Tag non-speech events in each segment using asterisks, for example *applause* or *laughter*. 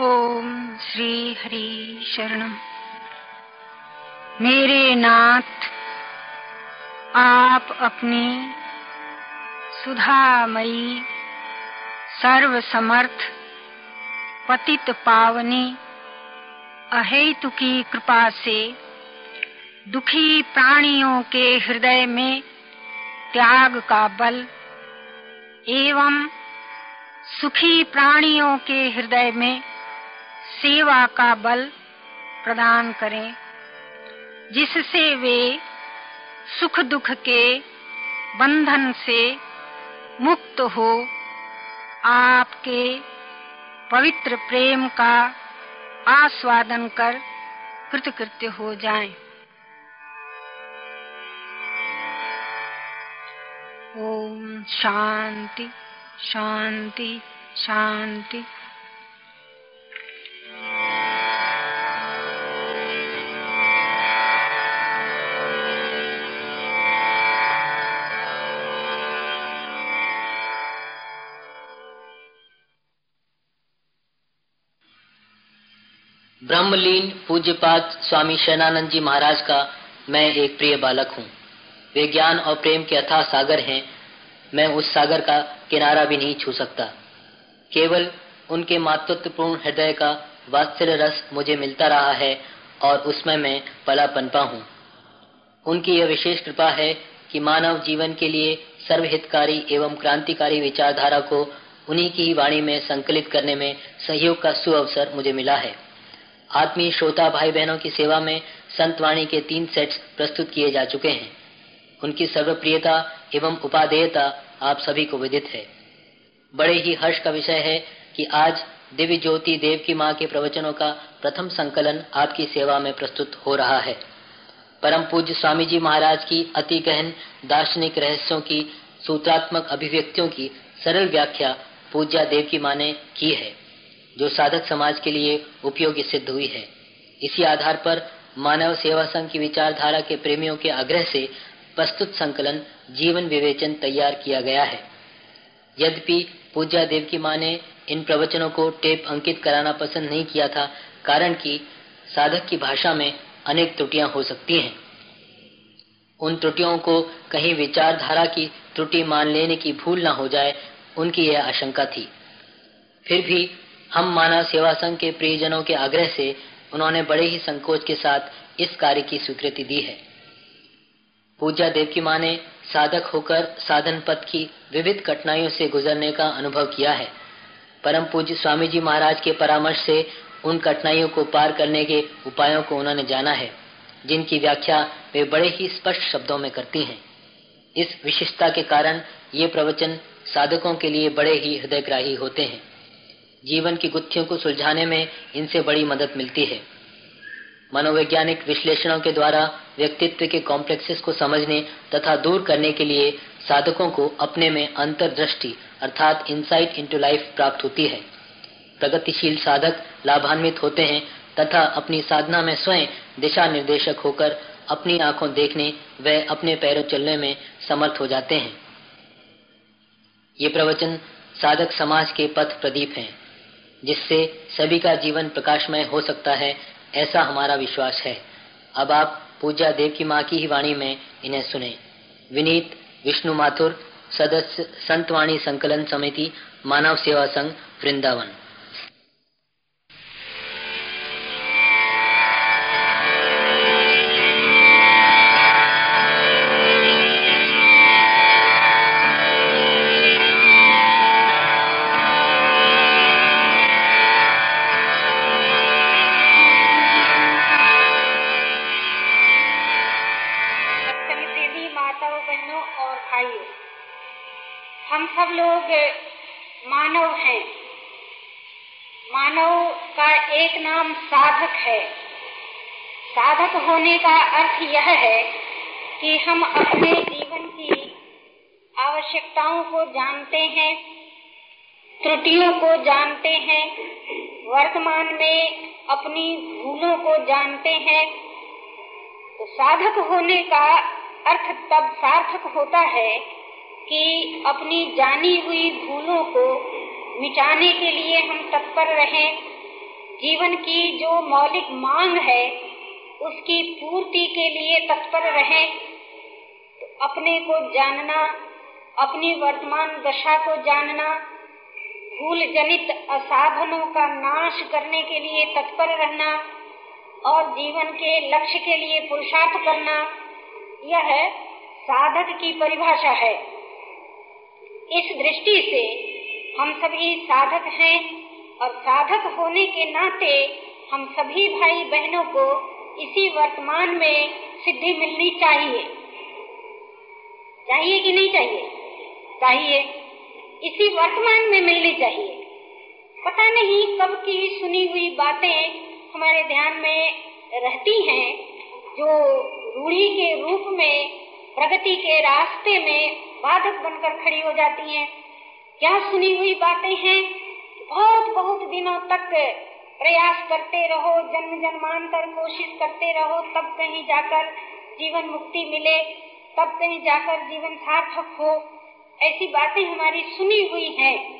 ओम श्री हरि शरणम। मेरे नाथ, आप अपनी सुधामयी सर्व समर्थ पतित पावनी, अहेतु की कृपा से दुखी प्राणियों के हृदय में त्याग का बल एवं सुखी प्राणियों के हृदय में सेवा का बल प्रदान करें, जिससे वे सुख दुख के बंधन से मुक्त हो, आपके पवित्र प्रेम का आस्वादन कर कृतकृत्य हो जाएँ। ओम शांति शांति शांति ब्रह्मलीन पूज्यपाद स्वामी शैनानंद जी महाराज का मैं एक प्रिय बालक हूँ। वे ज्ञान और प्रेम के अथाह सागर हैं। मैं उस सागर का किनारा भी नहीं छू सकता। केवल उनके मातृत्वपूर्ण हृदय का वात्सल्य रस मुझे मिलता रहा है और उसमें मैं पला पनपा हूँ। उनकी यह विशेष कृपा है कि मानव जीवन के लिए सर्वहितकारी एवं क्रांतिकारी विचारधारा को उन्हीं की वाणी में संकलित करने में सहयोग का सुअवसर मुझे मिला है। आत्मीय श्रोता भाई बहनों की सेवा में संतवाणी के तीन सेट्स प्रस्तुत किए जा चुके हैं। उनकी सर्वप्रियता एवं उपादेयता आप सभी को विदित है। बड़े ही हर्ष का विषय है कि आज दिव्य ज्योति देव की माँ के प्रवचनों का प्रथम संकलन आपकी सेवा में प्रस्तुत हो रहा है। परम पूज्य स्वामी जी महाराज की अति गहन दार्शनिक रहस्यों की, सूत्रात्मक अभिव्यक्तियों की सरल व्याख्या पूज्या देव की माँ ने की है। जो साधक समाज के लिए उपयोगी सिद्ध हुई है। इसी आधार पर मानव सेवा संघ की विचारधारा के प्रेमियों के आग्रह से प्रस्तुत संकलन जीवन विवेचन तैयार किया गया है। यद्यपि पूजा देव की माँ ने इन प्रवचनों को टेप अंकित कराना पसंद नहीं किया था, कारण कि साधक की भाषा में अनेक त्रुटियाँ हो सकती हैं। उन त्रुटियों को कहीं विचारधारा की त्रुटि मान लेने की भूल न हो जाए, उनकी यह आशंका थी। फिर भी हम मानव सेवा संघ के प्रियजनों के आग्रह से उन्होंने बड़े ही संकोच के साथ इस कार्य की स्वीकृति दी है। पूजा देव की माँ ने साधक होकर साधन पथ की विविध कठिनाइयों से गुजरने का अनुभव किया है। परम पूज्य स्वामी जी महाराज के परामर्श से उन कठिनाइयों को पार करने के उपायों को उन्होंने जाना है, जिनकी व्याख्या वे बड़े ही स्पष्ट शब्दों में करती हैं। इस विशिष्टता के कारण ये प्रवचन साधकों के लिए बड़े ही हृदयग्राही होते हैं। जीवन की गुत्थियों को सुलझाने में इनसे बड़ी मदद मिलती है। मनोवैज्ञानिक विश्लेषणों के द्वारा व्यक्तित्व के कॉम्प्लेक्सेस को समझने तथा दूर करने के लिए साधकों को अपने में अंतर्दृष्टि अर्थात इंसाइट इनटू लाइफ प्राप्त होती है। प्रगतिशील साधक लाभान्वित होते हैं तथा अपनी साधना में स्वयं दिशा निर्देशक होकर अपनी आँखों देखने व अपने पैरों चलने में समर्थ हो जाते हैं। ये प्रवचन साधक समाज के पथ प्रदीप हैं। जिससे सभी का जीवन प्रकाशमय हो सकता है, ऐसा हमारा विश्वास है। अब आप पूजा देव की माँ की ही वाणी में इन्हें सुने। विनीत विष्णु माथुर, सदस्य, संतवाणी संकलन समिति, मानव सेवा संघ, वृंदावन। साधक होने का अर्थ यह है कि हम अपने जीवन की आवश्यकताओं को जानते हैं, त्रुटियों को जानते हैं, वर्तमान में अपनी भूलों को जानते हैं। तो साधक होने का अर्थ तब सार्थक होता है कि अपनी जानी हुई भूलों को मिटाने के लिए हम तत्पर रहें। जीवन की जो मौलिक मांग है, उसकी पूर्ति के लिए तत्पर रहे। तो अपने को जानना, अपनी वर्तमान दशा को जानना भूल जनित असाधनों का नाश करने के लिए तत्पर रहना, और जीवन के लक्ष्य के लिए पुरुषार्थ करना, यह साधक की परिभाषा है। इस दृष्टि से हम सभी साधक हैं और साधक होने के नाते हम सभी भाई बहनों को इसी वर्तमान में सिद्धि मिलनी चाहिए। चाहिए कि नहीं चाहिए? चाहिए। इसी वर्तमान में मिलनी चाहिए। पता नहीं कब की सुनी हुई बातें हमारे ध्यान में रहती हैं जो रूढ़ी के रूप में, प्रगति के रास्ते में बाधक बनकर खड़ी हो जाती हैं। क्या सुनी हुई बातें हैं? बहुत बहुत दिनों तक प्रयास करते रहो, जन्म जन्मांतर कोशिश करते रहो, तब कहीं जाकर जीवन मुक्ति मिले, तब कहीं जाकर जीवन सार्थक हो। ऐसी बातें हमारी सुनी हुई हैं।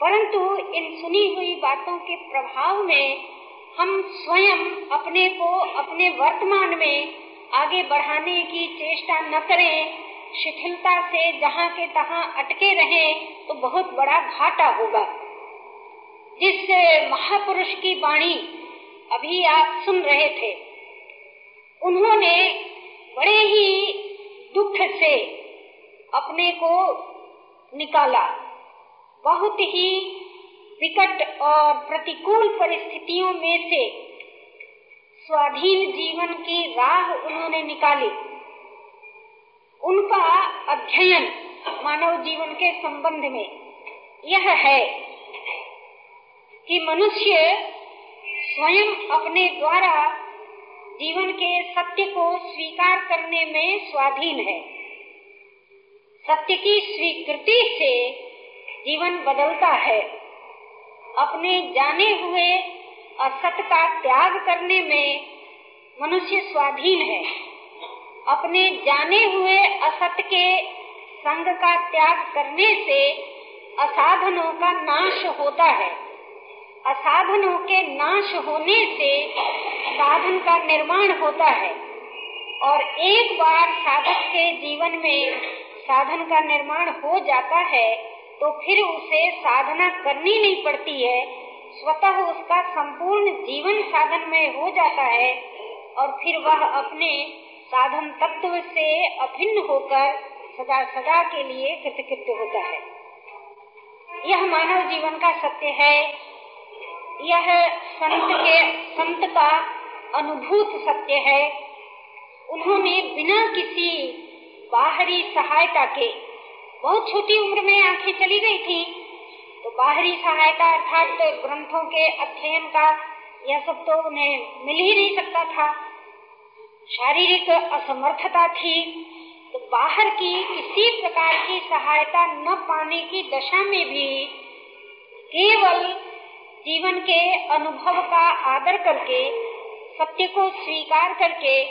परंतु इन सुनी हुई बातों के प्रभाव में हम स्वयं अपने को अपने वर्तमान में आगे बढ़ाने की चेष्टा न करें। शिथिलता से जहाँ के तहाँ अटके रहें तो बहुत बड़ा घाटा होगा। जिस महापुरुष की वाणी अभी आप सुन रहे थे। उन्होंने बड़े ही दुख से अपने को निकाला। बहुत ही विकट और प्रतिकूल परिस्थितियों में से स्वाधीन जीवन की राह उन्होंने निकाली। उनका अध्ययन मानव जीवन के संबंध में यह है कि मनुष्य स्वयं अपने द्वारा जीवन के सत्य को स्वीकार करने में स्वाधीन है। सत्य की स्वीकृति से जीवन बदलता है। अपने जाने हुए असत का त्याग करने में मनुष्य स्वाधीन है। अपने जाने हुए असत के संग का त्याग करने से असाधनों का नाश होता है। असाधनों के नाश होने से साधन का निर्माण होता है। और एक बार साधक के जीवन में साधन का निर्माण हो जाता है तो फिर उसे साधना करनी नहीं पड़ती है। स्वतः उसका संपूर्ण जीवन साधन में हो जाता है और फिर वह अपने साधन तत्व से अभिन्न होकर सदा सदा के लिए कृतकृत्य होता है। यह मानव जीवन का सत्य है। यह संत के, संत का अनुभूत सत्य है। उन्होंने बिना किसी बाहरी सहायता के, बहुत छोटी उम्र में आँखें चली गई थी। तो बाहरी सहायता अर्थात तो ग्रंथों के अध्ययन का यह सब तो उन्हें मिल ही नहीं सकता था। शारीरिक असमर्थता थी। तो बाहर की किसी प्रकार की सहायता न पाने की दशा में भी केवल जीवन के अनुभव का आदर करके, सत्य को स्वीकार करके,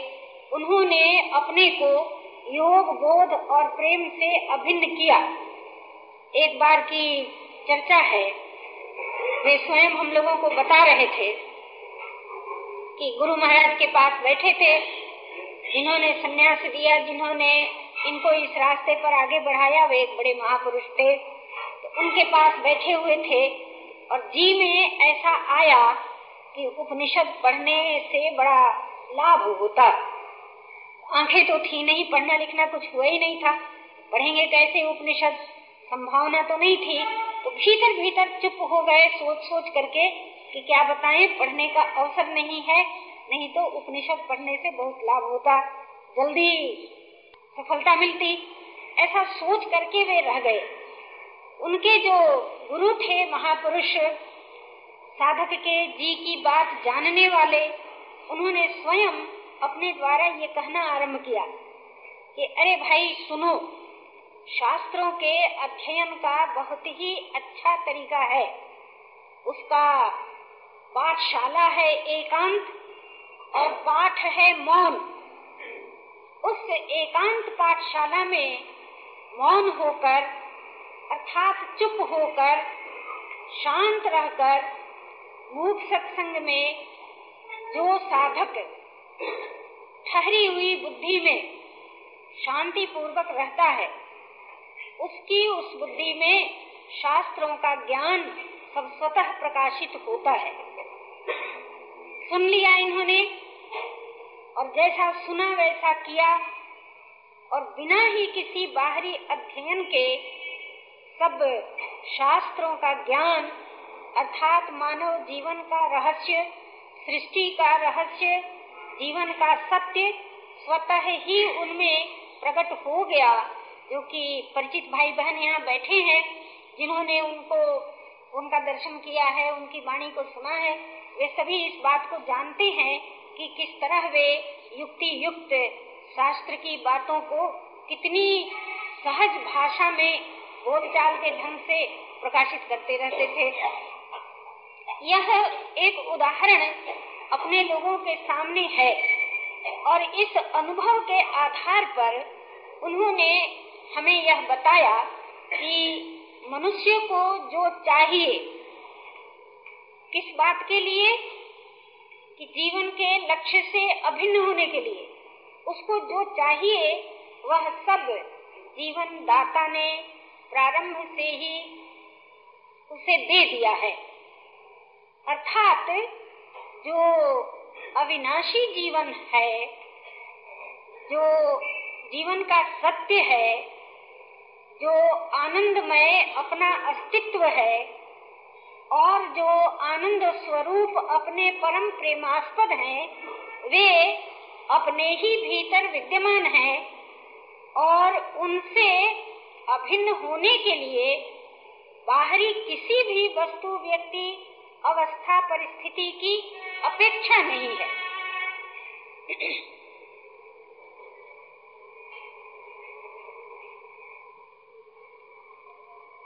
उन्होंने अपने को योग, बोध और प्रेम से अभिन्न किया। एक बार की चर्चा है। वे स्वयं हम लोगों को बता रहे थे कि गुरु महाराज के पास बैठे थे। जिन्होंने संन्यास दिया, जिन्होंने इनको इस रास्ते पर आगे बढ़ाया, वे एक बड़े महापुरुष थे। तो उनके पास बैठे हुए थे। और जी में ऐसा आया कि उपनिषद पढ़ने से बड़ा लाभ होता। आँखें तो थी नहीं, पढ़ना लिखना कुछ हुआ ही नहीं था। पढ़ेंगे कैसे उपनिषद? संभावना तो नहीं थी। तो भीतर भीतर चुप हो गए, सोच सोच करके कि क्या बताएँ, पढ़ने का अवसर नहीं है, नहीं तो उपनिषद पढ़ने से बहुत लाभ होता। जल्दी सफलता मिलती। ऐसा सोच करके वे रह गए। उनके जो गुरु थे महापुरुष, साधक के जी की बात जानने वाले, उन्होंने स्वयं अपने द्वारा ये कहना आरंभ किया कि, अरे भाई, सुनो, शास्त्रों के अध्ययन का बहुत ही अच्छा तरीका है। उसका पाठशाला है एकांत और पाठ है मौन। उस एकांत पाठशाला में मौन होकर अर्थात चुप होकर, शांत रहकर, मूक सत्संग में जो साधक ठहरी हुई बुद्धि में शांति पूर्वक रहता है, उसकी उस बुद्धि में शास्त्रों का ज्ञान सब स्वतः प्रकाशित होता है। सुन लिया इन्होंने, और जैसा सुना वैसा किया, और बिना ही किसी बाहरी अध्ययन के सब शास्त्रों का ज्ञान अर्थात मानव जीवन का रहस्य, सृष्टि का रहस्य, जीवन का सत्य स्वतः ही उनमें प्रकट हो गया। जो कि परिचित भाई बहन यहाँ बैठे हैं, जिन्होंने उनको, उनका दर्शन किया है, उनकी वाणी को सुना है, वे सभी इस बात को जानते हैं कि किस तरह वे युक्ति युक्त शास्त्र की बातों को कितनी सहज भाषा में बोलचाल के ढंग से प्रकाशित करते रहते थे। यह एक उदाहरण अपने लोगों के सामने है और इस अनुभव के आधार पर उन्होंने हमें यह बताया कि मनुष्य को जो चाहिए किस बात के लिए, कि जीवन के लक्ष्य से अभिन्न होने के लिए, उसको जो चाहिए, वह सब जीवन दाता ने प्रारंभ से ही उसे दे दिया है। अर्थात जो अविनाशी जीवन है जो जीवन का सत्य है जो आनंदमय अपना अस्तित्व है और जो आनंद स्वरूप अपने परम प्रेमास्पद हैं, वे अपने ही भीतर विद्यमान हैं और उनसे अभिन्न होने के लिए बाहरी किसी भी वस्तु व्यक्ति अवस्था परिस्थिति की अपेक्षा नहीं है।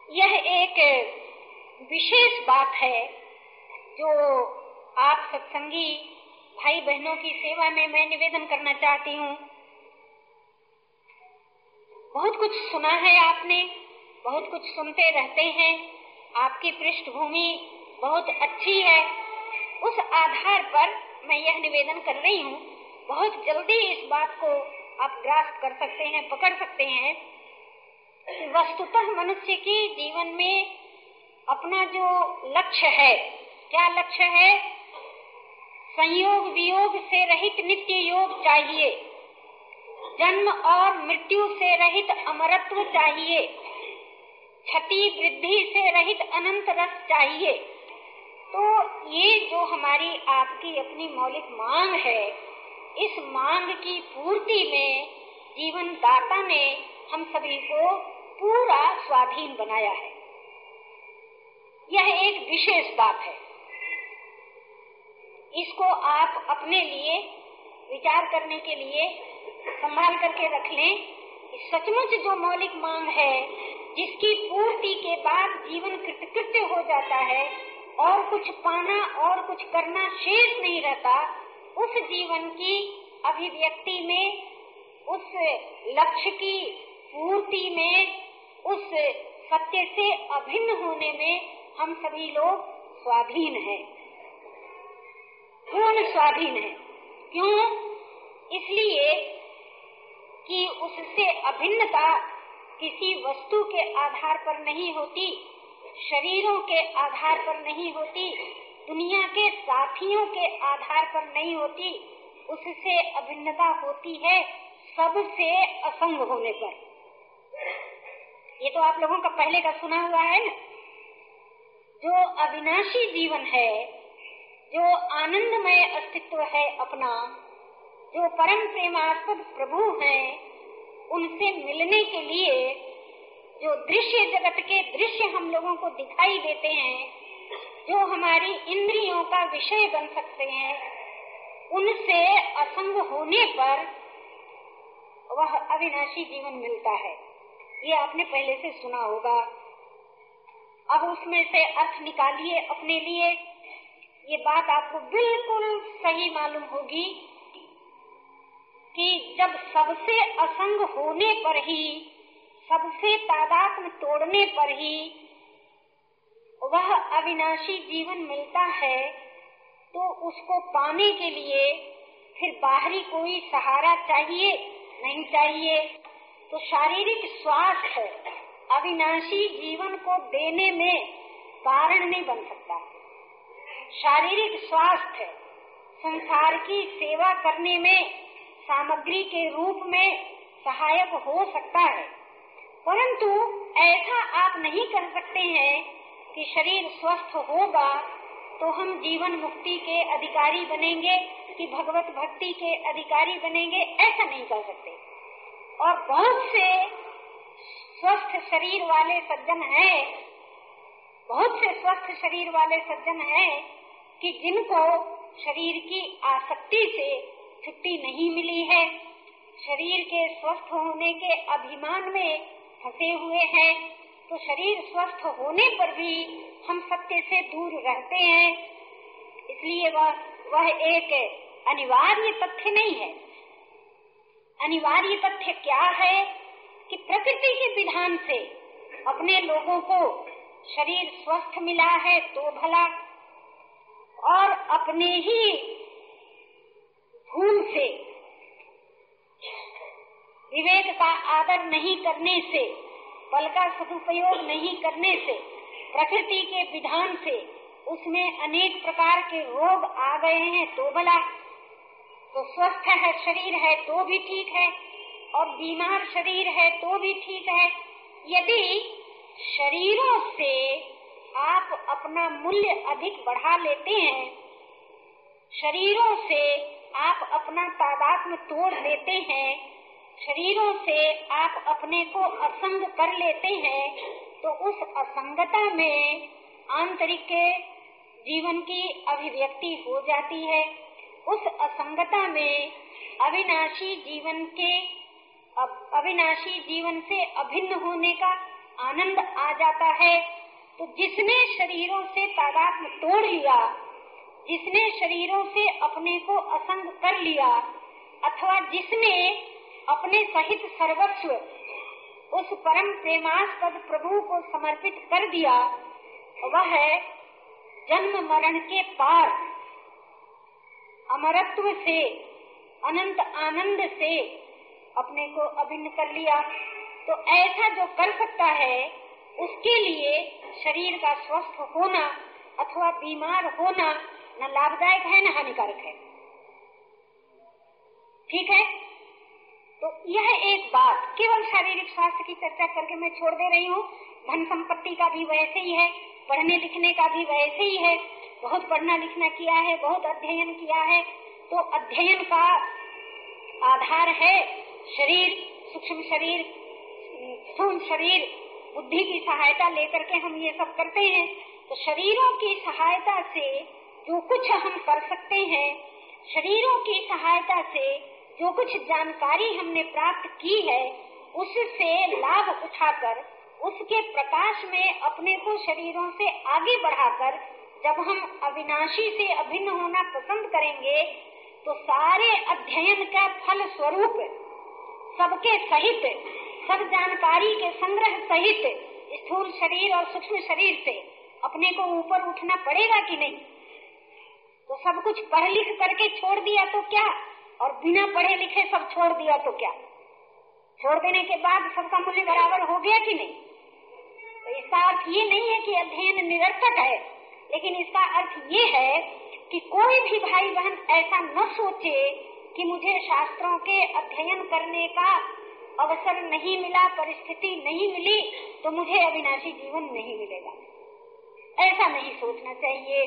यह एक विशेष बात है जो आप सत्संगी भाई बहनों की सेवा में मैं निवेदन करना चाहती हूँ। बहुत कुछ सुना है आपने, बहुत कुछ सुनते रहते हैं। आपकी पृष्ठभूमि बहुत अच्छी है। उस आधार पर मैं यह निवेदन कर रही हूँ, बहुत जल्दी इस बात को आप ग्रास कर सकते हैं, पकड़ सकते हैं वस्तुतः मनुष्य के जीवन में अपना जो लक्ष्य है, क्या लक्ष्य है? संयोग वियोग से रहित नित्य योग चाहिए। जन्म और मृत्यु से रहित अमरत्व चाहिए। क्षति वृद्धि से रहित अनंत रस चाहिए। तो ये जो हमारी आपकी अपनी मौलिक मांग है, इस मांग की पूर्ति में जीवन दाता ने हम सभी को पूरा स्वाधीन बनाया है। यह एक विशेष बात है। इसको आप अपने लिए, विचार करने के लिए संभाल करके रख लें। सचमुच जो मौलिक मांग है, जिसकी पूर्ति के बाद जीवन कृतकृत्य हो जाता है, और कुछ पाना और कुछ करना शेष नहीं रहता, उस जीवन की अभिव्यक्ति में, उस लक्ष्य की पूर्ति में, उस सत्य से अभिन्न होने में हम सभी लोग स्वाधीन हैं। पूर्ण स्वाधीन है। क्यों? इसलिए कि उससे अभिन्नता किसी वस्तु के आधार पर नहीं होती, शरीरों के आधार पर नहीं होती, दुनिया के साथियों के आधार पर नहीं होती, उससे अभिन्नता होती है सबसे असंग होने पर। ये तो आप लोगों का पहले का सुना हुआ है ना? जो अविनाशी जीवन है, जो आनंदमय अस्तित्व है अपना जो परम प्रेमास्पद प्रभु हैं, उनसे मिलने के लिए जो दृश्य जगत के दृश्य हम लोगों को दिखाई देते हैं, जो हमारी इंद्रियों का विषय बन सकते हैं, उनसे असंग होने पर वह अविनाशी जीवन मिलता है। ये आपने पहले से सुना होगा। अब उसमें से अर्थ निकालिए अपने लिए। ये बात आपको बिल्कुल सही मालूम होगी। कि जब सबसे असंग होने पर ही, सबसे तादात्म तोड़ने पर ही वह अविनाशी जीवन मिलता है तो उसको पाने के लिए फिर बाहरी कोई सहारा चाहिए? नहीं चाहिए। तो शारीरिक स्वास्थ्य अविनाशी जीवन को देने में कारण नहीं बन सकता। शारीरिक स्वास्थ्य संसार की सेवा करने में सामग्री के रूप में सहायक हो सकता है। परंतु ऐसा आप नहीं कर सकते हैं कि शरीर स्वस्थ होगा तो हम जीवन मुक्ति के अधिकारी बनेंगे, कि भगवत भक्ति के अधिकारी बनेंगे, ऐसा नहीं कर सकते। और बहुत से स्वस्थ शरीर वाले सज्जन हैं, बहुत से स्वस्थ शरीर वाले सज्जन हैं कि जिनको शरीर की आसक्ति से छुट्टी नहीं मिली है। शरीर के स्वस्थ होने के अभिमान में फंसे हुए हैं। तो शरीर स्वस्थ होने पर भी हम सत्य से दूर रहते हैं। इसलिए वह वह एक अनिवार्य तथ्य नहीं है। अनिवार्य तथ्य क्या है कि प्रकृति के विधान से अपने लोगों को शरीर स्वस्थ मिला है तो भला। और अपने ही भूल से विवेक का आदर नहीं करने से, बल का सदुपयोग नहीं करने से, प्रकृति के विधान से उसमें अनेक प्रकार के रोग आ गए हैं तो भला। तो स्वस्थ है शरीर है तो भी ठीक है। और बीमार शरीर है तो भी ठीक है। यदि शरीरों से आप अपना मूल्य अधिक बढ़ा लेते हैं, शरीरों से आप अपना तादात्म तोड़ देते हैं, शरीरों से आप अपने को असंग कर लेते हैं तो उस असंगता में आंतरिक के जीवन की अभिव्यक्ति हो जाती है। उस असंगता में अविनाशी जीवन के अविनाशी जीवन से अभिन्न होने का आनंद आ जाता है। तो जिसने शरीरों से तादात्म तोड़ लिया जिसने शरीरों से अपने को असंग कर लिया, अथवा जिसने अपने सहित सर्वस्व उस परम प्रेमास्पद प्रभु को समर्पित कर दिया, वह जन्म मरण के पार अमरत्व से, अनंत आनंद से अपने को अभिन्न कर लिया। तो ऐसा जो कर सकता है, उसके लिए शरीर का स्वस्थ होना अथवा बीमार होना न लाभदायक है, न हानिकारक है। ठीक है? तो यह एक बात, केवल शारीरिक स्वास्थ्य की चर्चा करके मैं छोड़ दे रही हूँ। धन संपत्ति का भी वैसे ही है, पढ़ने लिखने का भी वैसे ही है। बहुत पढ़ना लिखना किया है, बहुत अध्ययन किया है। तो अध्ययन का आधार है शरीर, सूक्ष्म शरीर, स्थूल शरीर, बुद्धि की सहायता लेकर के हम ये सब करते हैं। तो शरीरों की सहायता से जो कुछ हम कर सकते हैं, शरीरों की सहायता से जो कुछ जानकारी हमने प्राप्त की है, उससे लाभ उठाकर, उसके प्रकाश में अपने को शरीरों से आगे बढ़ाकर, जब हम अविनाशी से अभिन्न होना पसंद करेंगे तो सारे अध्ययन का फल स्वरूप सबके सहित, सब जानकारी के संग्रह सहित, स्थूल शरीर और सूक्ष्म शरीर से अपने को ऊपर उठना पड़ेगा कि नहीं? तो सब कुछ पढ़ लिख करके छोड़ दिया तो क्या? और बिना पढ़े लिखे सब छोड़ दिया तो क्या? छोड़ देने के बाद सबका मूल्य बराबर हो गया कि नहीं? तो इसका अर्थ ये नहीं है कि अध्ययन निरर्थक है, लेकिन इसका अर्थ ये है कि कोई भी भाई बहन ऐसा न सोचे कि मुझे शास्त्रों के अध्ययन करने का अवसर नहीं मिला, परिस्थिति नहीं मिली तो मुझे अविनाशी जीवन नहीं मिलेगा। ऐसा नहीं सोचना चाहिए।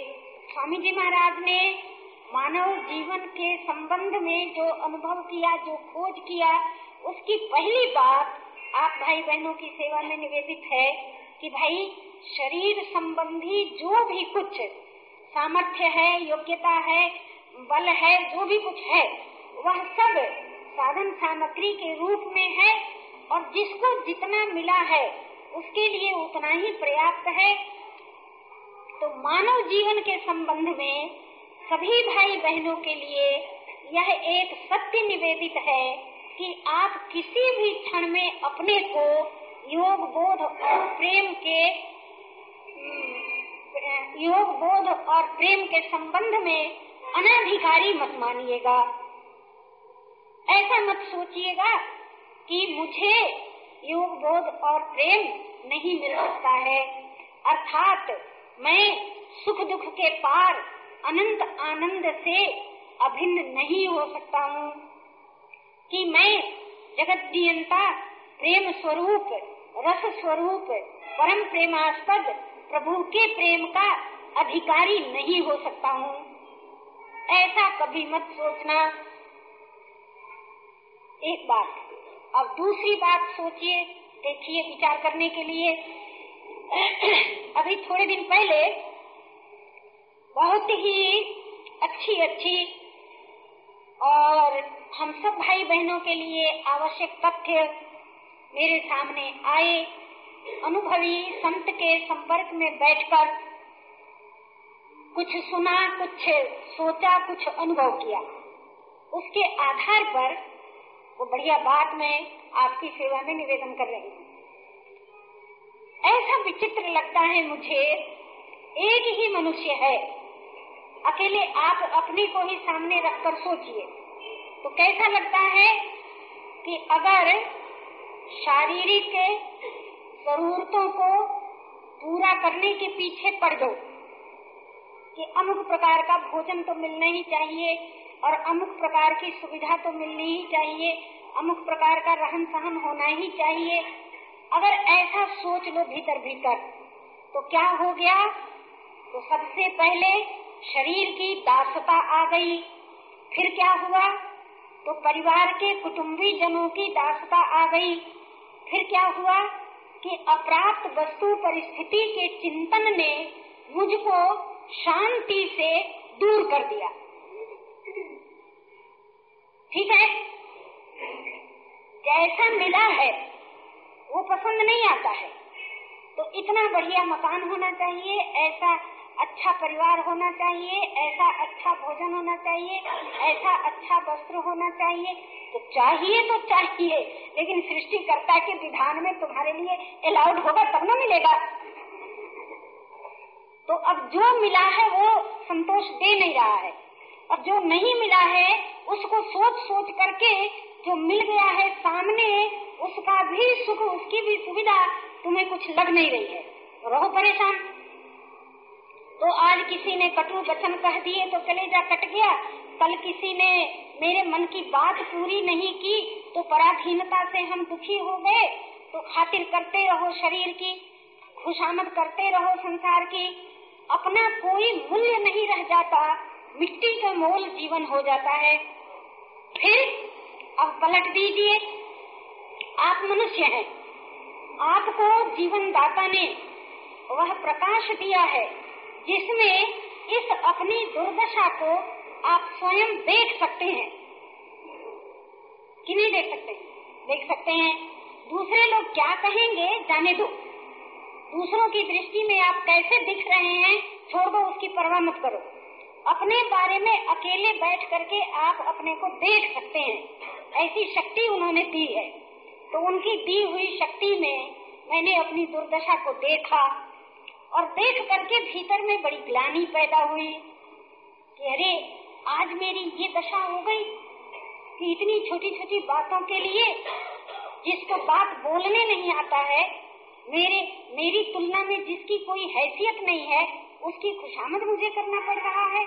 स्वामी जी महाराज ने मानव जीवन के संबंध में जो अनुभव किया, जो खोज किया, उसकी पहली बात आप भाई बहनों की सेवा में निवेदित है कि भाई, शरीर संबंधी जो भी कुछ सामर्थ्य है, योग्यता है, बल है, जो भी कुछ है, वह सब साधन सामग्री के रूप में है और जिसको जितना मिला है, उसके लिए उतना ही पर्याप्त है तो मानव जीवन के संबंध में सभी भाई बहनों के लिए यह एक सत्य निवेदित है कि आप किसी भी क्षण में अपने को योग, बोध और प्रेम के योग, बोध और प्रेम के संबंध में अनाधिकारी मत मानिएगा। ऐसा मत सोचिएगा कि मुझे योग, बोध और प्रेम नहीं मिल सकता है। अर्थात मैं सुख दुख के पार अनंत आनंद से अभिन्न नहीं हो सकता हूँ। कि मैं जगत जियंता प्रेम स्वरूप, रस स्वरूप, परम प्रेमास्पद, प्रभु के प्रेम का अधिकारी नहीं हो सकता हूँ। ऐसा कभी मत सोचना। एक बात, अब दूसरी बात सोचिए, देखिए विचार करने के लिए। *coughs* अभी थोड़े दिन पहले बहुत ही अच्छी अच्छी और हम सब भाई बहनों के लिए आवश्यक तथ्य मेरे सामने आए। अनुभवी संत के संपर्क में बैठकर कुछ सुना, कुछ सोचा, कुछ अनुभव किया। उसके आधार पर वो बढ़िया बात मैं आपकी सेवा में निवेदन कर रही हूँ। ऐसा विचित्र लगता है मुझे। एक ही मनुष्य है। अकेले आप अपने को ही सामने रखकर सोचिए। तो कैसा लगता है कि अगर शारीरिक जरूरतों को पूरा करने के पीछे पड़ जाओ कि अमुक प्रकार का भोजन तो मिलना ही चाहिए और अमुक प्रकार की सुविधा तो मिलनी ही चाहिए, अमुक प्रकार का रहन सहन होना ही चाहिए अगर ऐसा सोच लो भीतर भीतर तो क्या हो गया? तो सबसे पहले शरीर की दासता आ गई। फिर क्या हुआ? तो परिवार के कुटुम्बी जनों की दासता आ गई। फिर क्या हुआ? कि अप्राप्त वस्तु परिस्थिति के चिंतन ने मुझको शांति से दूर कर दिया। ठीक है? जैसा मिला है वो पसंद नहीं आता है। तो इतना बढ़िया मकान होना चाहिए, ऐसा अच्छा परिवार होना चाहिए, ऐसा अच्छा भोजन होना चाहिए, ऐसा अच्छा वस्त्र होना चाहिए। तो चाहिए तो चाहिए, लेकिन सृष्टिकर्ता के विधान में तुम्हारे लिए अलाउड होगा तब ना मिलेगा। तो अब जो मिला है वो संतोष दे नहीं रहा है। अब जो नहीं मिला है, उसको सोच सोच करके जो मिल गया है सामने उसका भी सुख, उसकी भी सुविधा तुम्हें कुछ लग नहीं रही है। रहो परेशान। तो आज किसी ने कटु वचन कह दिए तो कलेजा कट गया। कल किसी ने मेरे मन की बात पूरी नहीं की तो पराधीनता से हम दुखी हो गए। तो खातिर करते रहो शरीर की, खुशामद करते रहो संसार की। अपना कोई मूल्य नहीं रह जाता, मिट्टी का मोल जीवन हो जाता है। फिर अब पलट दीजिए। आप मनुष्य हैं। आपको जीवन दाता ने वह प्रकाश दिया है, जिसमें इस अपनी दुर्दशा को आप स्वयं देख सकते हैं। कि नहीं देख सकते देख सकते हैं। दूसरे लोग क्या कहेंगे, जाने दो। दूसरों की दृष्टि में आप कैसे दिख रहे हैं, छोड़ दो उसकी परवाह मत करो। अपने बारे में अकेले बैठ करके आप अपने को देख सकते हैं। ऐसी शक्ति उन्होंने दी है। तो उनकी दी हुई शक्ति में मैंने अपनी दुर्दशा को देखा और देख करके भीतर में बड़ी ग्लानी पैदा हुई कि अरे, आज मेरी ये दशा हो गई कि इतनी छोटी छोटी बातों के लिए जिसको बात बोलने नहीं आता है, मेरे, मेरी तुलना में जिसकी कोई हैसियत नहीं है, उसकी खुशामद मुझे करना पड़ रहा है।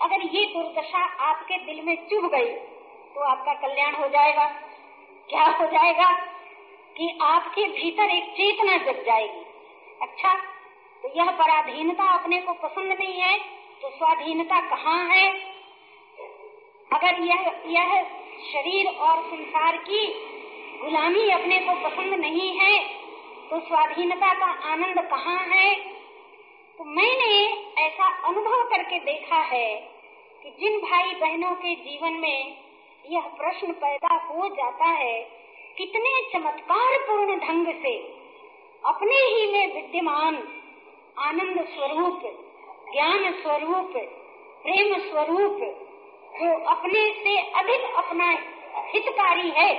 अगर ये दुर्दशा आपके दिल में चुभ गई तो आपका कल्याण हो जाएगा। क्या हो जाएगा कि आपके भीतर एक चेतना जग जाएगी। अच्छा तो यह पराधीनता अपने को पसंद नहीं है तो स्वाधीनता कहाँ है? अगर यह यह शरीर और संसार की गुलामी अपने को पसंद नहीं है तो स्वाधीनता का आनंद कहाँ है? तो मैंने ऐसा अनुभव करके देखा है कि जिन भाई बहनों के जीवन में यह प्रश्न पैदा हो जाता है कितने चमत्कार पूर्ण ढंग से। अपने ही में विद्यमान आनंद स्वरूप, ज्ञान स्वरूप, प्रेम स्वरूप जो अपने से अधिक अपना हितकारी है,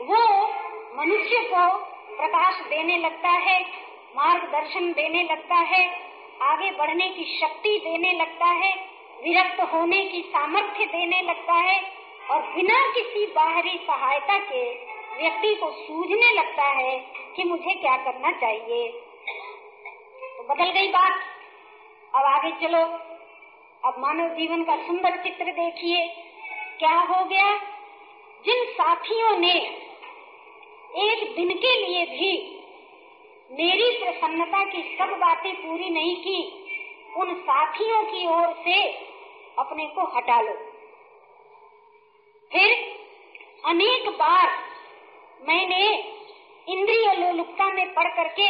वो मनुष्य को प्रकाश देने लगता है, मार्गदर्शन देने लगता है, आगे बढ़ने की शक्ति देने लगता है, विरक्त होने की सामर्थ्य देने लगता है और बिना किसी बाहरी सहायता के व्यक्ति को सूझने लगता है कि मुझे क्या करना चाहिए। तो बदल गई बात। अब आगे चलो। अब मानव जीवन का सुंदर चित्र देखिए। क्या हो गया? जिन साथियों ने एक दिन के लिए भी मेरी प्रसन्नता की सब बातें पूरी नहीं की, उन साथियों की ओर से अपने को हटा लो। फिर अनेक बार मैंने इंद्रिय लोलुपता में पढ़ करके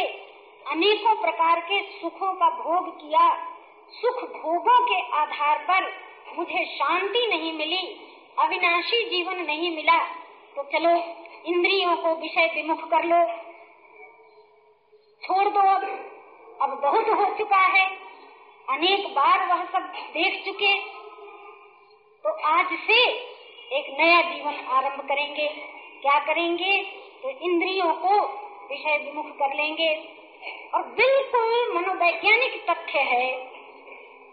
अनेकों प्रकार के सुखों का भोग किया। सुख भोगों के आधार पर मुझे शांति नहीं मिली, अविनाशी जीवन नहीं मिला। तो चलो, इंद्रियों को विषय विमुख कर लो। छोड़ दो अब। अब बहुत हो चुका है। अनेक बार वह सब देख चुके। तो आज से एक नया जीवन आरंभ करेंगे। क्या करेंगे? तो इंद्रियों को विषय विमुख कर लेंगे। और बिल्कुल मनोवैज्ञानिक तथ्य है,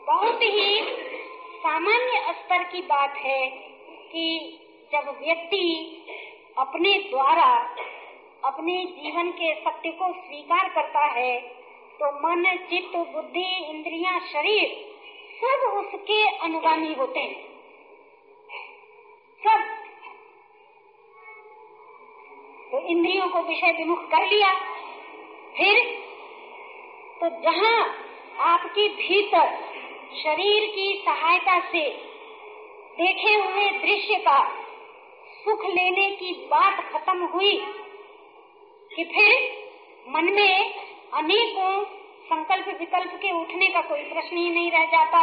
बहुत ही सामान्य स्तर की बात है कि जब व्यक्ति अपने द्वारा अपने जीवन के सत्य को स्वीकार करता है तो मन, चित्त, बुद्धि, इंद्रियाँ, शरीर सब उसके अनुगामी होते हैं। सब तो इंद्रियों को विषय विमुख कर लिया। फिर तो जहाँ आपके भीतर शरीर की सहायता से देखे हुए दृश्य का सुख लेने की बात खत्म हुई कि फिर मन में अनेकों संकल्प विकल्प के उठने का कोई प्रश्न ही नहीं रह जाता।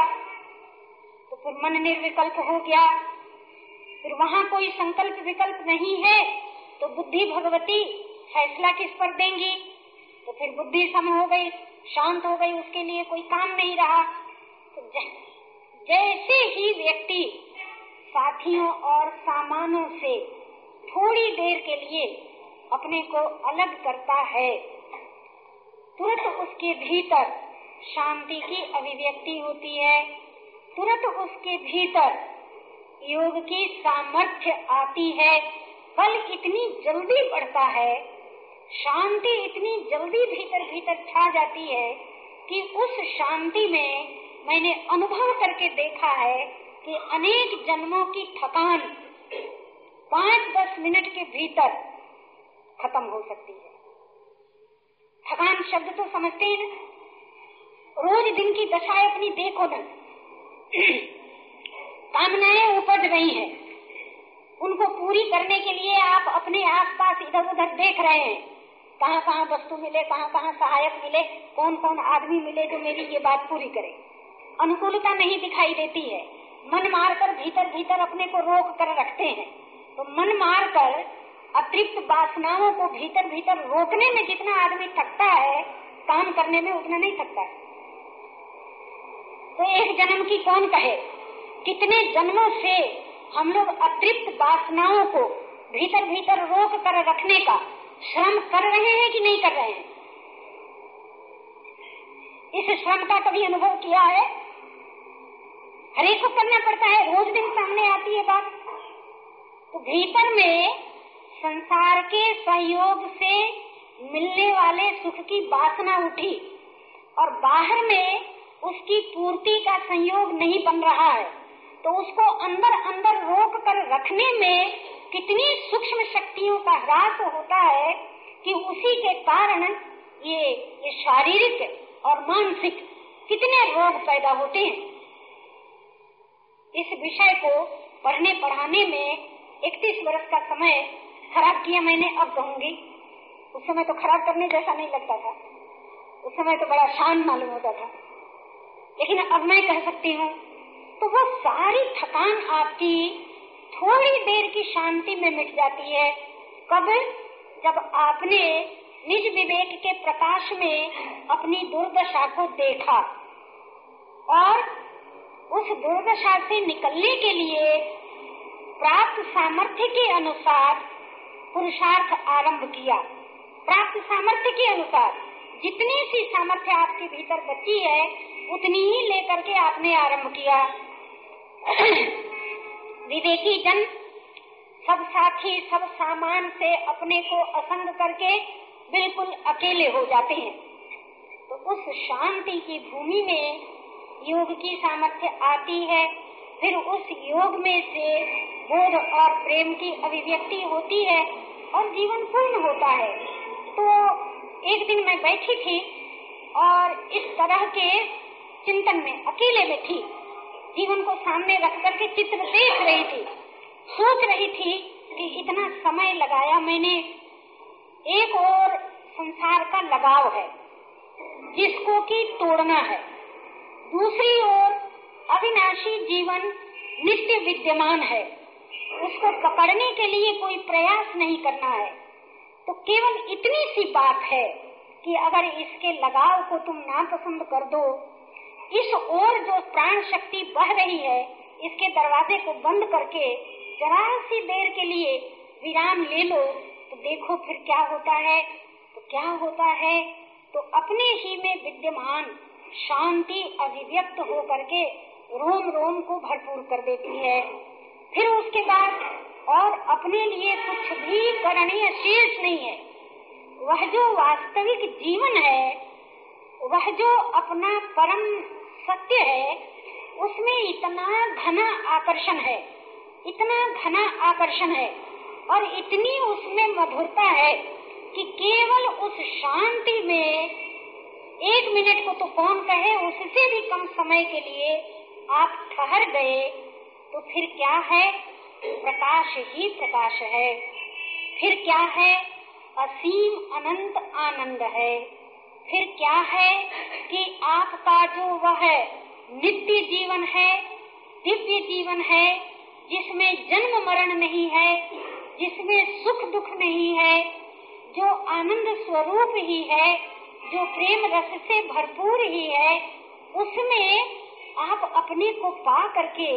तो फिर मन निर्विकल्प हो गया। फिर वहाँ कोई संकल्प विकल्प नहीं है तो बुद्धि भगवती फैसला किस पर देंगी? तो फिर बुद्धि सम हो गई, शांत हो गई, उसके लिए कोई काम नहीं रहा। तो जैसे ही व्यक्ति साथियों और सामानों से थोड़ी देर के लिए अपने को अलग करता है, तुरंत उसके भीतर शांति की अभिव्यक्ति होती है। तुरंत उसके भीतर योग की सामर्थ्य आती है, फल इतनी जल्दी बढ़ता है, शांति इतनी जल्दी भीतर भीतर छा जाती है कि उस शांति में मैंने अनुभव करके देखा है कि अनेक जन्मों की थकान पाँच दस मिनट के भीतर खत्म हो सकती है। थकान शब्द तो समझते हैं ना? रोज दिन की दशाएँ अपनी देखो ना। *clears throat* कामनाएँ उपज रही हैं। उनको पूरी करने के लिए आप अपने आसपास इधर उधर देख रहे हैं। कहाँ कहाँ वस्तु मिले कहाँ कहाँ सहायक मिले कौन कौन आदमी मिले जो मेरी ये बात पूरी करे। अनुकूलता नहीं दिखाई देती है। मन मार कर भीतर भीतर अपने को रोक कर रखते हैं। तो मन मार कर अतिरिक्त वासनाओं को भीतर भीतर रोकने में जितना आदमी थकता है, काम करने में उतना नहीं थकता है। तो एक जन्म की कौन कहे? कितने जन्मों से हम लोग अतिरिक्त वासनाओं को भीतर भीतर रोक कर रखने का श्रम कर रहे हैं कि नहीं कर रहे हैं? इस श्रम का कभी अनुभव किया है? हरेक को करना पड़ता है, रोज दिन सामने आती है बात। तो भीतर में संसार के सहयोग से मिलने वाले सुख की वासना उठी और बाहर में उसकी पूर्ति का संयोग नहीं बन रहा है। तो उसको अंदर अंदर रोक कर रखने में कितनी सूक्ष्म शक्तियों का ह्रास होता है कि उसी के कारण ये ये शारीरिक और मानसिक कितने रोग पैदा होते हैं। इस विषय को पढ़ने पढ़ाने में इकतीस वर्ष का समय खराब किया मैंने, अब कहूँगी। उस समय तो खराब करने जैसा नहीं लगता था। उस समय तो बड़ा शान मालूम होता था। लेकिन अब मैं कह सकती हूँ तो वो सारी थकान आपकी थोड़ी देर की शांति में मिट जाती है। कब? जब आपने निज विवेक के प्रकाश में अपनी दुर्दशा को देखा। और उस दुर्दशा से निकलने के लिए प्राप्त सामर्थ्य के अनुसार पुरुषार्थ आरंभ किया। प्राप्त सामर्थ्य के अनुसार जितनी सी सामर्थ्य आपके भीतर बची है, उतनी ही लेकर के आपने आरंभ किया। विवेकी जन, सब साथी, सब सामान से अपने को असंग करके बिल्कुल अकेले हो जाते हैं। तो उस शांति की भूमि में योग की सामर्थ्य आती है। फिर उस योग में से बोध और प्रेम की अभिव्यक्ति होती है और जीवन पूर्ण होता है। तो एक दिन मैं बैठी थी और इस तरह के चिंतन में अकेले में थी जीवन को सामने रख करके चित्र देख रही थी। सोच रही थी कि इतना समय लगाया मैंने, एक और संसार का लगाव है, जिसको कि तोड़ना है। दूसरी ओर अविनाशी जीवन नित्य विद्यमान है। उसको पकड़ने के लिए कोई प्रयास नहीं करना है। तो केवल इतनी सी बात है कि अगर इसके लगाव को तुम ना पसंद कर दो इस ओर जो प्राण शक्ति बह रही है, इसके दरवाजे को बंद करके जरा सी देर के लिए विराम ले लो। तो देखो फिर क्या होता है। तो क्या होता है? तो अपने ही में विद्यमान शांति अभिव्यक्त हो करके रोम रोम को भरपूर कर देती है। फिर उसके बाद और अपने लिए कुछ भी करणीय शेष नहीं है। वह जो वास्तविक जीवन है, वह जो अपना परम सत्य है, उसमें इतना घना आकर्षण है, इतना घना आकर्षण है, और इतनी उसमें मधुरता है कि केवल उस शांति में एक मिनट को तो कौन कहे, उससे भी कम समय के लिए आप ठहर गए तो फिर क्या है? प्रकाश ही प्रकाश है। फिर क्या है? असीम अनंत आनंद है। फिर क्या है कि आपका जो वह नित्य जीवन है, दिव्य जीवन है, जिसमें जन्म मरण नहीं है, जिसमें सुख दुख नहीं है, जो आनंद स्वरूप ही है, जो प्रेम रस से भरपूर ही है, उसमें आप अपने को पा करके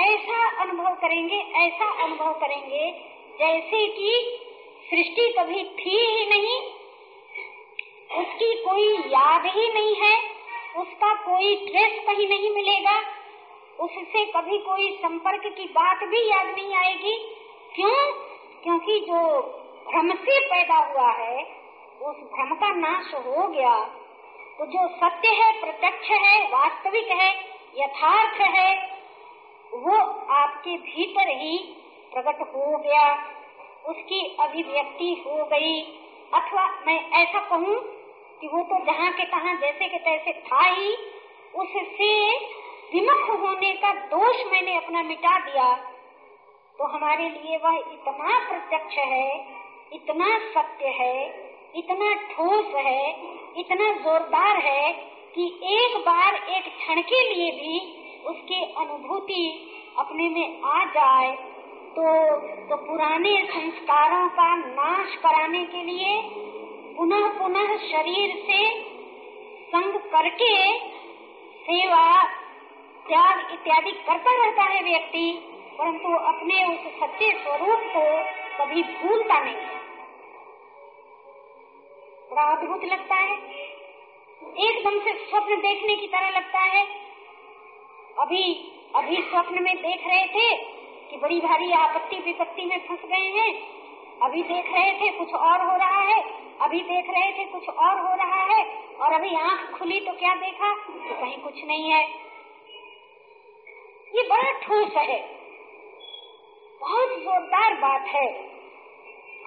ऐसा अनुभव करेंगे, ऐसा अनुभव करेंगे जैसे कि सृष्टि कभी थी ही नहीं उसकी कोई याद ही नहीं है, उसका कोई ट्रेस कहीं नहीं मिलेगा। उससे कभी कोई संपर्क की बात भी याद नहीं आएगी। क्यों? क्योंकि जो भ्रम से पैदा हुआ है, उस भ्रम का नाश हो गया। तो जो सत्य है, प्रत्यक्ष है, वास्तविक है, यथार्थ है, वो आपके भीतर ही प्रकट हो गया। उसकी अभिव्यक्ति हो गई। अथवा मैं ऐसा कहूँ कि वो तो जहाँ के तहाँ, जैसे के तैसे था ही, उससे विमुख होने का दोष मैंने अपना मिटा दिया। तो हमारे लिए वह इतना प्रत्यक्ष है, इतना सत्य है, इतना ठोस है, इतना जोरदार है कि एक बार एक क्षण के लिए भी उसकी अनुभूति अपने में आ जाए। तो तो पुराने संस्कारों का नाश कराने के लिए पुनः पुनः शरीर से संग करके सेवा, त्याग इत्यादि करता रहता है व्यक्ति, परंतु अपने उस सच्चे स्वरूप को कभी भूलता नहीं बड़ा अद्भुत लगता है। एकदम से स्वप्न देखने की तरह लगता है। अभी अभी स्वप्न में देख रहे थे कि बड़ी भारी आपत्ति विपत्ति में फंस गए हैं। अभी देख रहे थे कुछ और हो रहा है, अभी देख रहे थे कुछ और हो रहा है, और अभी आँख खुली तो क्या देखा? तो कहीं कुछ नहीं है। ये बड़ा ठोस है। बहुत जोरदार बात है।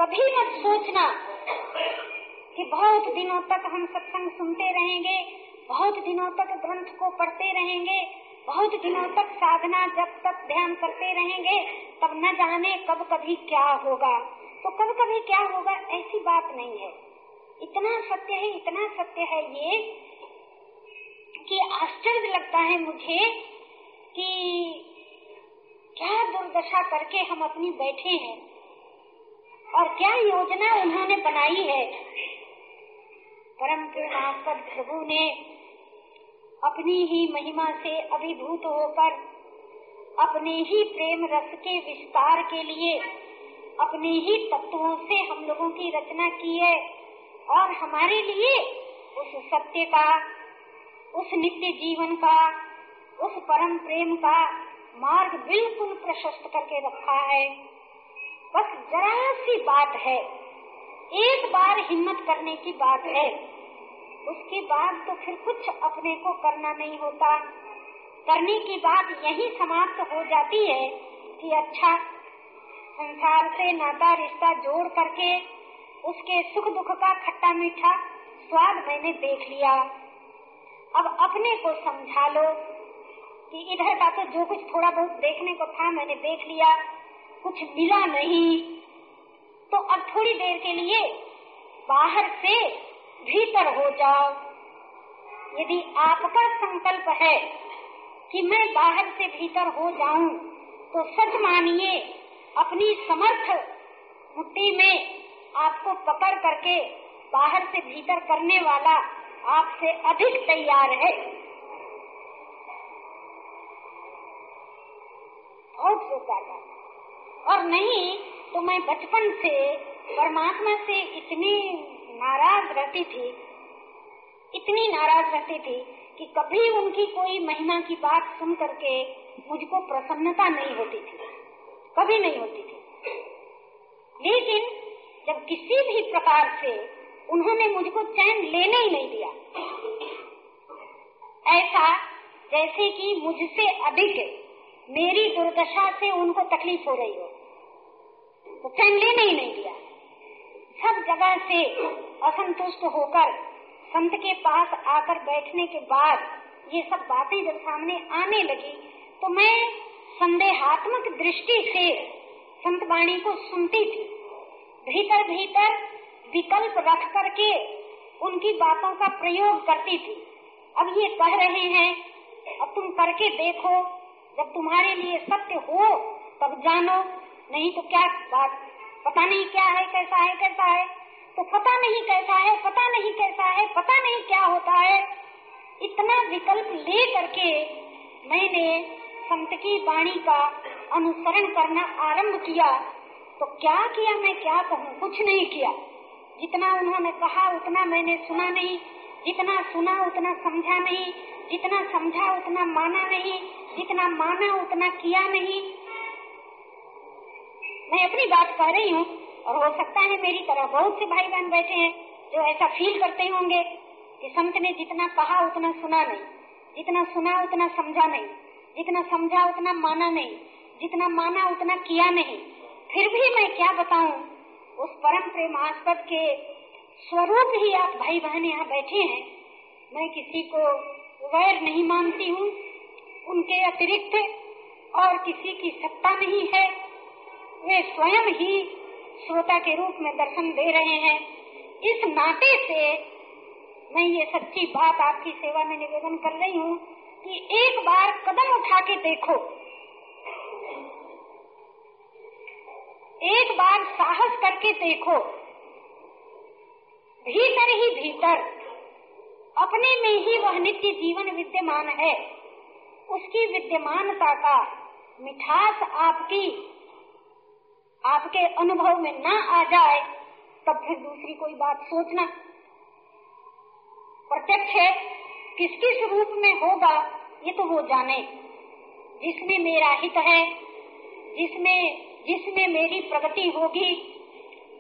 कभी मत सोचना कि बहुत दिनों तक हम सत्संग सुनते रहेंगे, बहुत दिनों तक ग्रंथ को पढ़ते रहेंगे, बहुत दिनों तक साधना जब तक ध्यान करते रहेंगे, तब न जाने कब कभी क्या होगा। तो कभी कभी क्या होगा? ऐसी बात नहीं है। इतना सत्य है, इतना सत्य है ये कि आश्चर्य लगता है मुझे कि क्या दुर्दशा करके हम अपनी बैठे हैं और क्या योजना उन्होंने बनाई है। परम प्रेमास्पद प्रभु ने अपनी ही महिमा से अभिभूत होकर अपने ही प्रेम रस के विस्तार के लिए अपने ही तत्वों से हम लोगों की रचना की है और हमारे लिए उस सत्य का, उस नित्य जीवन का, उस परम प्रेम का मार्ग बिल्कुल प्रशस्त करके रखा है। बस जरा सी बात है। एक बार हिम्मत करने की बात है। उसके बाद तो फिर कुछ अपने को करना नहीं होता। करने की बात यही समाप्त हो जाती है कि अच्छा संसार से नाता रिश्ता जोड़ करके उसके सुख दुख का खट्टा मीठा स्वाद मैंने देख लिया। अब अपने को समझा लो कि इधर का तो जो कुछ थोड़ा बहुत देखने को था मैंने देख लिया, कुछ मिला नहीं। तो अब थोड़ी देर के लिए बाहर से भीतर हो जाओ। यदि आपका संकल्प है कि मैं बाहर से भीतर हो जाऊँ तो सच मानिए अपनी समर्थ मुट्ठी में आपको पकड़ करके बाहर से भीतर करने वाला आपसे अधिक तैयार है। बहुत सोचा और नहीं तो मैं बचपन से, परमात्मा से इतनी नाराज़ रहती थी, इतनी नाराज़ रहती थी कि कभी उनकी कोई महिमा की बात सुन करके मुझको प्रसन्नता नहीं होती थी। कभी नहीं होती थी। लेकिन जब किसी भी प्रकार से उन्होंने मुझको चैन लेने ही नहीं दिया, ऐसा जैसे कि मुझसे अधिक मेरी दुर्दशा से उनको तकलीफ़ हो रही हो तो चैन लेने ही नहीं दिया। सब जगह से असंतुष्ट होकर संत के पास आकर बैठने के बाद ये सब बातें जब सामने आने लगी तो मैं संदेहात्मक दृष्टि से संत वाणी को सुनती थी। भीतर भीतर विकल्प रख करके उनकी बातों का प्रयोग करती थी। अब ये कह रहे हैं, अब तुम करके देखो, जब तुम्हारे लिए सत्य हो, तब जानो, नहीं तो क्या बात, पता नहीं क्या है, कैसा है कैसा है? तो पता नहीं कैसा है, पता नहीं कैसा है, पता नहीं क्या होता है। इतना विकल्प ले करके मैंने संत की वाणी का अनुसरण करना आरंभ किया तो क्या किया मैं, क्या कहूँ? कुछ नहीं किया। जितना उन्होंने कहा, उतना मैंने सुना नहीं। जितना सुना, उतना समझा नहीं। जितना समझा, उतना माना नहीं। जितना माना, उतना किया नहीं। मैं अपनी बात कह रही हूँ, और हो सकता है मेरी तरह बहुत से भाई बहन बैठे हैं, जो ऐसा फील करते होंगे कि संत ने जितना कहा, उतना सुना नहीं। जितना सुना, उतना समझा नहीं। जितना समझा उतना माना नहीं, जितना माना उतना किया नहीं। फिर भी मैं क्या बताऊँ? उस परम प्रेमास्पद के स्वरूप ही आप भाई बहन यहाँ बैठे हैं। मैं किसी को वैर नहीं मानती हूँ। उनके अतिरिक्त और किसी की सत्ता नहीं है। वे स्वयं ही श्रोता के रूप में दर्शन दे रहे हैं। इस नाते से मैं ये सच्ची बात आपकी सेवा में निवेदन कर रही हूँ कि एक बार कदम उठा के देखो। एक बार साहस करके देखो। भीतर ही भीतर। अपने में ही वह नित्य जीवन विद्यमान है। उसकी विद्यमानता का मिठास आपकी, आपके अनुभव में न आ जाए, तब फिर दूसरी कोई बात सोचना। प्रत्यक्ष है। किस किस रूप में होगा, ये तो वो जाने। जिसमें मेरा हित है, जिसमें जिसमें मेरी प्रगति होगी,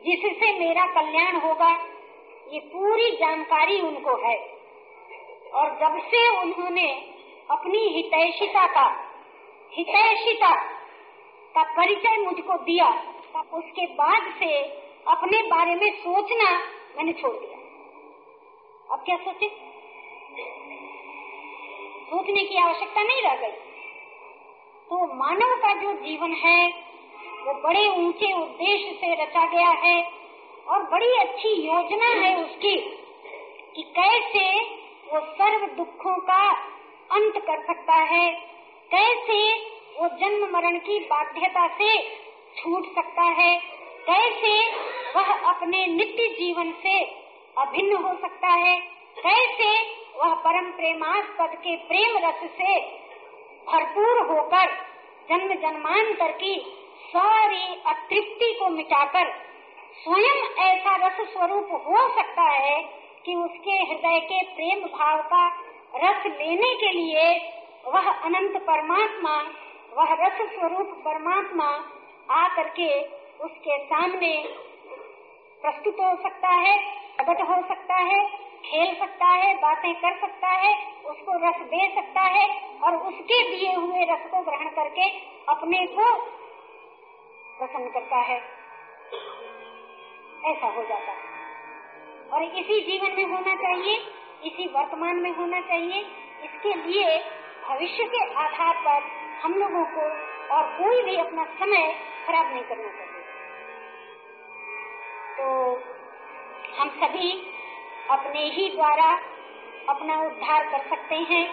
जिससे मेरा कल्याण होगा, ये पूरी जानकारी उनको है। और जब से उन्होंने अपनी हितैषिता का हितैषिता का परिचय मुझको दिया, तब उसके बाद से अपने बारे में सोचना मैंने छोड़ दिया। अब क्या सोचे? सोचने की आवश्यकता नहीं रह गई। तो मानव का जो जीवन है, वो बड़े ऊँचे उद्देश्य से रचा गया है और बड़ी अच्छी योजना है उसकी कि कैसे वो सर्व दुखों का अंत कर सकता है, कैसे वो जन्म मरण की बाध्यता से छूट सकता है, कैसे वह अपने नित्य जीवन से अभिन्न हो सकता है, कैसे वह परम प्रेमास्पद के प्रेम रस से भरपूर होकर जन्म जन्मांतर की सारी अतृप्ति को मिटाकर स्वयं ऐसा रस स्वरूप हो सकता है कि उसके हृदय के प्रेम भाव का रस लेने के लिए वह अनंत परमात्मा, वह रस स्वरूप परमात्मा आ करके उसके सामने प्रस्तुत हो सकता है, प्रकट हो सकता है। खेल सकता है, बातें कर सकता है, उसको रस दे सकता है और उसके दिए हुए रस को ग्रहण करके अपने को प्रसन्न करता है। ऐसा हो जाता है। और इसी जीवन में होना चाहिए, इसी वर्तमान में होना चाहिए, इसके लिए भविष्य के आधार पर हम लोगों को और कोई भी अपना समय खराब नहीं करना चाहिए। तो हम सभी अपने ही द्वारा अपना उद्धार कर सकते हैं।